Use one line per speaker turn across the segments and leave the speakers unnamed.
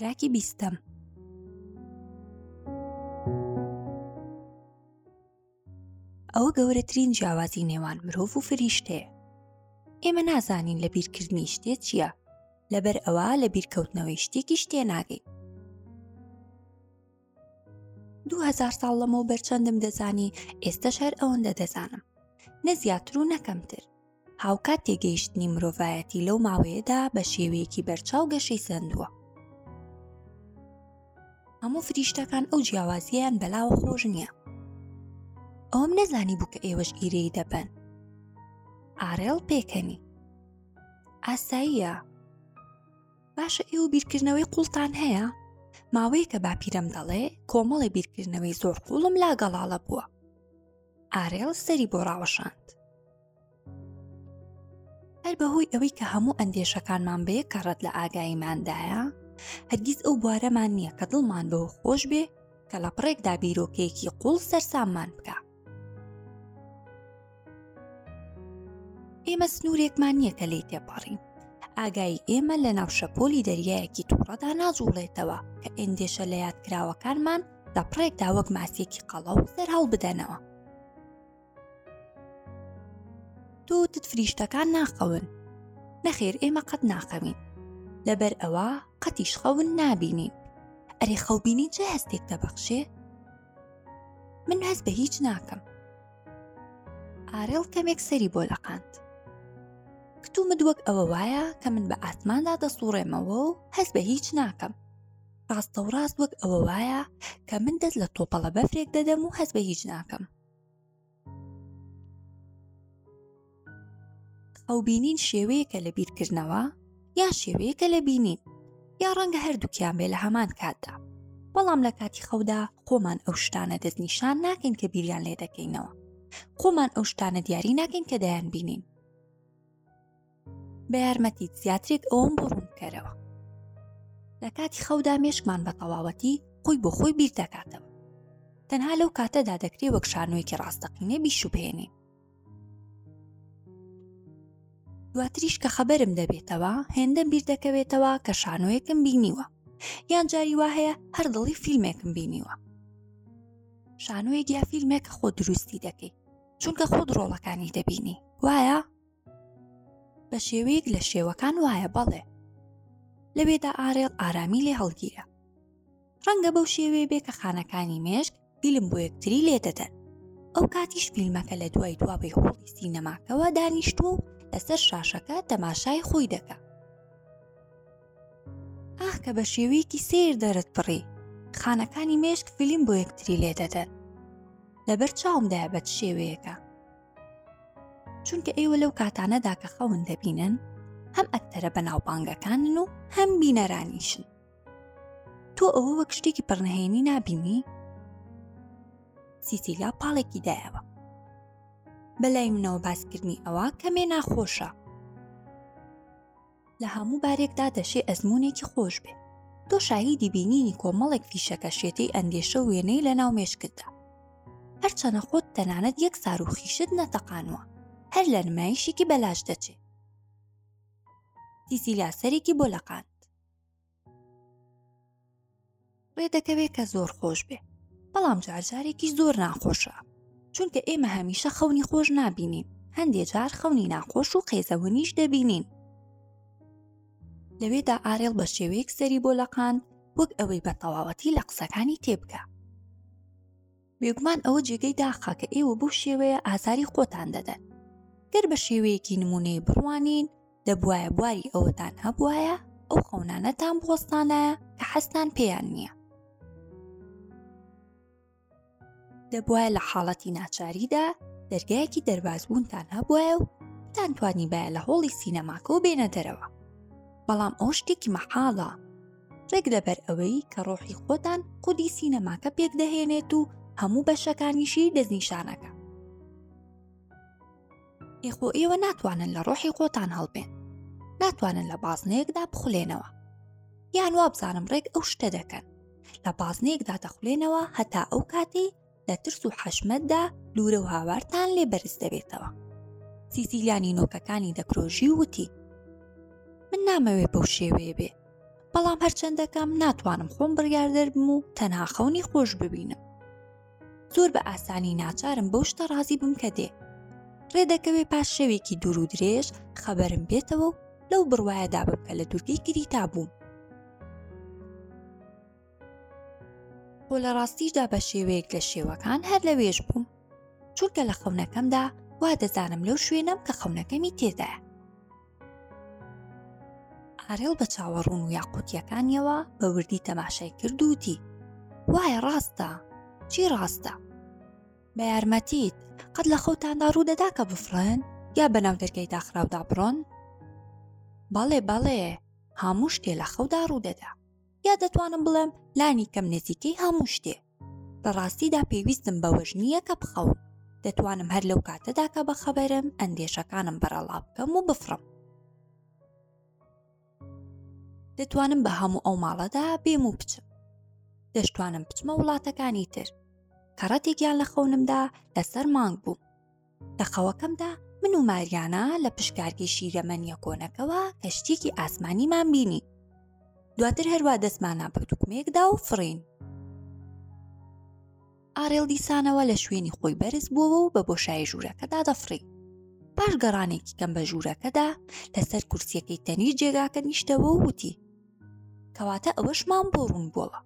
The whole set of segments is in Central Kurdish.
تراکی بیستم ئەوە گەورەترین جیاوازی نێوان مرۆڤ و فریشتەیە ئێمە نازانین لە بیرکردنی شتێ چییە لەبەر ئەوە لە بیرکەوتنەوەی شتێکی شتێ ناگەین دوو هەزار ساڵ لەمەو بەرچەندم دەزانی ئێستەش هەر ئەوەندە دەزانم نە زیاتر و نەکەمتر هاوکات تێگەیشتنی مرۆڤایەتی لەو ماوەیەدا بە شێوەیەکی بەرچاو گەشەی سندووە هەموو فریشتەکان ئەو جیاوازیان بەلاوە خۆش نییە ئەوم نەزانی بوو کە ئێوەش گیرەی دەبن ئارێڵ پێکەنی ئاساییە باشە ئێوە بیرکردنەوەی قوڵتان هەیە ماوەیەکە باپیرم دەڵێ کۆمەڵی بیرکردنەوەی زۆر قوڵم لا گەڵاڵە بووە ئارێڵ سەری بۆ ڕاوەشاند هەر بەهۆی ئەوەی کە هەموو ئەندێشەکانمان بەیە کە ڕەت لە ئاگاییماندایە هەرگیز ئەو بوارەمان نییە کە دڵمان بەوە خۆش بێ کە لە پڕێکدا بیرۆکەیەکی قوڵ سەرساممان بکە ئێمە سنوورێکمان نییە کە لی تێپەڕین ئاگایی ئێمە لە ناو شەپۆلی دەریایەکی تووڕەدا ناجوڵێتەوە کە ئێندێشە لە یادکراوەکانمان لە پڕێکدا وەک ماسیێکی قەڵە و سەر هەڵبدەنەوە تۆ تت فریشتەکان ناخەون نەخێر ئێمە قەت ناخەوین لەبەر ئەوە قەتیش خەون نابینین ئەرێ خەوبینی چه هەستێک دەبەخشێ من هەست بە هیچ ناکەم ئارێڵ کەمێک سەری بۆ لەقاند کتومت وەک ئەوە وایە کە من بە ئاسماندا دەسوڕێمەوە و هەست بە هیچ ناکەم ڕاستە و ڕاست وەک ئەوە وایە کە من دەست لە تۆپەڵە بەفرێک دەدەم و هەست بە هیچ ناکەم ئەو بینین شێوەیەکە لە بیرکردنەوە یا شێوەیەکە لە بینین یا ڕەنگە هەردووکیان بێ لە هەمان کاتدا بەڵام لە کاتی خەودا خۆمان ئەو شتانە دەستنیشان ناکەین کە بیریان لێ دەکەینەوە خۆمان ئەو شتانە دیاری ناکەین کە دەیان بینین بە یارمەتیت زیاترێک ئەوم بۆ ڕوون بکەرەوە لە کاتی خەودا مێشکمان بە تەواوەتی خۆی بۆ خۆی بیر دەکاتەوە تەنها لەو کاتەدا دەکرێ وەک شانۆیەکی ڕاستەقینە بیشوبهێنین دواتریش کە خەبەرم دەبێتەوە هێندەم بیر دەکەوێتەوە کە شانۆیەکم بینیوە یان جاری وا هەیە هەر دڵی فیلمێکم بینیوە شانۆیەک یا فیلمێک خۆ دروستی دەکەی چونکە خۆت ڕۆڵەکانی دەبینی وایە بە شێوەیەک لە شێوەکان وایە بەڵێ لەوێدا ئارێڵ ئارامی لێ هەڵگیرە ڕەنگە بەو شێوێ بێ کە خانەکانی مێشک فیلم بۆ یەکتری لێ دەدەن ئەو کاتیش فیلمەکە لە دوای دوابەی هۆڵی سینەماکەوە دانیشتووە و لەسەر شاشەکە تەماشای خۆی دەکە ئاخ کە بە شێوەیەکی سیر دەرت بڕی خانەکانی مێشک فیلم بۆ یەکتری لێ دەدەن لەبەر چاومدایە بەت شێوەیەەکە چونکە ئێوە لەو کاتانەدا کە خەون دەبینن هەم ئەکتەرە بەناوبانگەکانن و هەم بینەرانیشن تۆ ئەوە وەک شتێکی پڕنهێنی نبینی سیسیلا پاڵێکی دایەوە بەلای منەوە باسکردنی ئەوە کەمێ ناخۆشە لە هەموو بارێکدا دەشێ ئەزمونێکی خۆش بێ تۆ شاهیدی بینینی کۆمەڵێک فیشەکە شێتەی ئەندێشە وێنەی لە ناو مێشکتدا هەرچەنە خۆت تەنانەت یەک سار و خیشت نەتەقانوە هەر لە نمایشێکی بەلاش دەچێ سیسیلیا سەرێکی بۆ لەقاند ڕێ دەکەوێت کە زۆر خۆش بێ بەڵام جارجارێکی زۆر ناخۆشە چونکە ئێمە هەمیشە خەونی خۆش نابینین هەندێ جار خەونی ناخۆش و قێزەونیش دەبینین لەوێدا ئارێڵ بە شێوەیەک سەری بۆ لەقاند وەک ئەوەی بە تەواوەتی لە قسەکانی تێبکە بێگومان ئەوە جێگەی داخە کە ئێوە بەو شێوەیە ئازاری خۆتان دەدەن گەر بە شێوەیەکی نمونەی بڕوانین دەبواە بواری ئەوەتان هەبواە ئەو خەونانەتان بۆستانایە کە حەستان پێیان نییە دەبواە لە حاڵەتی ناچاریدا دەرگایەکی دەربازبوونتان هەبواە و تان توانیبایە لە هۆڵی سینەماکە و بێنە دەرەوە بەڵام ئەو شتێکی مەحاڵە ڕێک لەبەر ئەوەی کە ڕۆحی خۆتان خودی سینەماکە پێک دەهێنێت و هەموو بەشەکانیشی دەستنیشانەکە ئێخۆ ئێوە ناتوانن لە ڕۆحی خۆتان هەڵبێن ناتوانن لە بازنەیەکدا بخولێنەوە یان وابزانم ڕێک ئەو شتە دەکەن لە بازنەیەکدا دەخولێنەوە هەتا ئەو کاتەی لە ترس و حەشمەتدا لورە و هاوارتان لێ بەرز دەبێتەوە سیسیلیانی نۆکەکانی دەکرۆژی وتی من نامەوێ بەو شێوەیە بێ بەڵام هەرچەندەکەم ناتوانم خۆم بڕیاردەربم و تەنها خەونی خۆش ببینم زۆر بە ئاسانی ناچارم بەو شتە ڕازی بم کە دێ ڕێدەکەوێ پاش شەوێکی دوور و درێژ خەبەرم بێتەوە و لەو بڕواایەدا بکە لە دوورگەی کریتا بووم بۆ لە ڕاستیشدا بە شێوەیەک لە شێوەکان هەر لە وێش بووم چونکە لە خەونەکەمدا وا دەزانم لەو شوێنەم کە خەونەکەمی تێدایە ئارێڵ بە چاوەڕون و یاقوتیەکانیەوە بە وردی تەماشای کرد و دی وایە ڕاستە چی ڕاستە بە یارمەتیت قەت لە خەوتاندا ڕوودەدا کە بفڵێن یا بەناو دەرگای داخراودا بڕۆن بەڵێ بەڵێ هەموو شتێ لە خەودا ڕوودەدا یا دەتوانم بڵێم لانی کەم نزیکەی هەموو شتێ لە ڕاستیدا پێویستم بەوەش نییە کە بخەوم دەتوانم هەر لەو کاتەدا کە بەخەبەرم ئەندێشەکانم بەرەڵا بکەم و بفڕم دەتوانم بە هەموو ئەو ماڵەدا بێم و بچم دەشتوانم بچمە وڵاتەکانی تر کەڕەتێکیان لە خەونمدا لەسەر مانگ بوو لە خەوەکەمدا من و ماریانا لە پشکارگەی شیرەمەنیە کۆنەکەوە کەشتێکی ئاسمانیمان بینی دواتر هەروە دەستمانە بە دوکمێکدا و فڕین ئارێڵ دیسانەوە لە شوێنی خۆی بەرز بووەوە و بە بۆشای ژوورەکەدا دەفڕی پاش گەڕانێکی کەم بە ژوورەکەدا لەسەر کورسیەکەی تەنی جێگاکە نیشتەوە و وتی کەواتە ئەوەشمان بۆ ڕوون بووەوە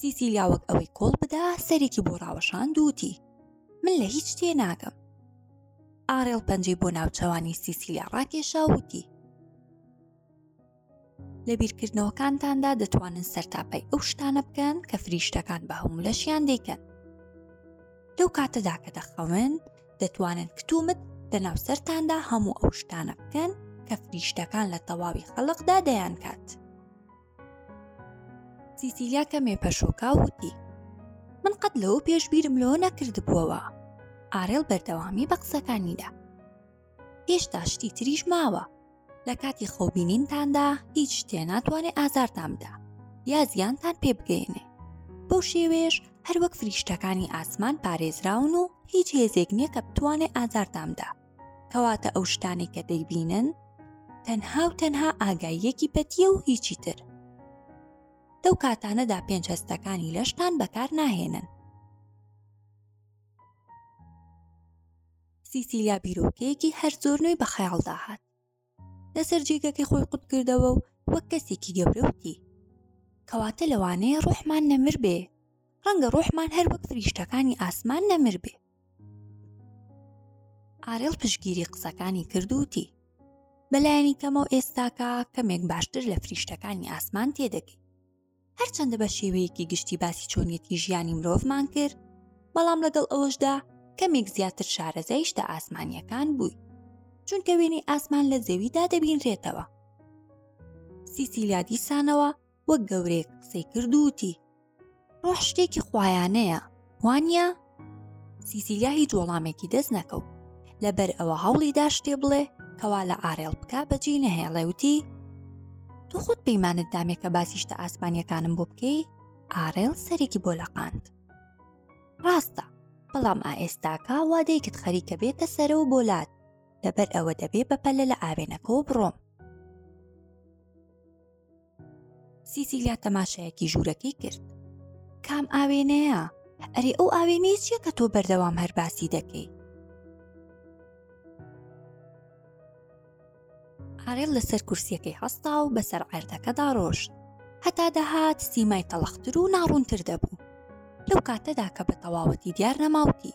سیسیلیا وەک ئەوەی کۆڵ بدا سەرێکی بۆ ڕاوەشان دووتی من لە هیچ تێ ناگەم ئارێڵ پەنجەی بۆ ناوچەوانی سیسیلیا ڕاکێشا وتی لە بیرکردنەوەکانتاندا دەتوانن سەرتاپای ئەو شتانە بکەن کە فریشتەکان بە هەموو لەشیان دەیکەن لەو کاتەدا کە دەخەون دەتوانن کتومت لە ناو سەرتاندا هەموو ئەو شتانە بکەن کە فریشتەکان لە تەواوی خەڵقدا دەیان کات. سیسیلیا کەمێ پەشۆکاو وتی من قەت لەو پێش بیرم لۆ نەکردبووەوە ئارێڵ بەردەوامی بە قسەکانیدا هێشتا شتی تریش ماوە لە کاتی خەوبینینتاندا هیچ شتێ ناتوانێت ئازارتاندا یا زیانتان پێ بگەێنێ بەو شێوێش هەروەک فریشتەکانی ئاسمان پارێزراون و هیچ هێزێک نییە کە بتوانێت ئازارتاندا کەواتە ئەو شتانەی کە دەیبینن تەنها و تەنها ئاگاییەکی پەتیە و هیچی تر دەو کاتانەدا پێنج هەستەکانی لەشتان بەکار ناهێنن سیسیلیا بیرۆکەیەکی هەر زۆر نوێی بە خەیاڵدا هات لەسەر جێگەکەی خۆی قوت کردەوە و وەک کەسێکی گەورە وتی کەواتە لەوانەیە ڕۆحمان نەمر بێ ڕەنگە ڕۆحمان هەر وەک فریشتەکانی ئاسمان نەمر بێ ئارێڵ پشگیری قسەکانی کردوتی بەلایەنی کەمەوە ئێستاکە کەمێک باشتر لە فریشتەکانی ئاسمان تێدەگەی هەرچەندە بە شێوەیەکی گشتی باسی چۆنیەتی ژیانی مرۆڤمان کرد بەڵام لەگەڵ ئەوەشدا کەمێک زیاتر شارەزای شتە ئاسمانیەکان بووی چونکە وێنەی ئاسمان لە زەویدا دەبینرێتەوە سیسیلیا دیسانەوە وەک گەورەیەک قسەی کردووتی ڕۆح شتێکی خویانەیە وانە؟ سیسیلیا هیچ وەڵامێکی دەست نەکەوت لەبەر ئەوە هەوڵی دا شتێ بڵێ کەوا لە ئارێڵ بکە بەجی نەهێڵێوتی تو خۆت پەیمانت دامێکە باسیشتە ئاسمانیەکانم بۆ بکەی ئارێڵ سەرێکی بۆ لەقاند ڕاستە بەڵام ئائێستاکە وا دەیکت خەریکە بێتە سەرەوە بۆ لات لەبەر ئەوە دەبێ بەپەلە لە ئاوێنەکەەوە بڕۆم سیسیلیا تەماشایەکی ژوورەکەی کرد کام ئاوێنەیە ئەرێ ئەو ئاوێنەیە چییە کە تۆ بەردەوام هەر باسی دەکەی ئارێل لەسەر کورسیەکەی هەستا و بەسەر عردەکەدا ڕۆشت هەتا دەهات سیمای تەڵەختر و ناڕوونتر دەبوو لەو کاتەدا کە بە تەواوەتی دیار نەماوتی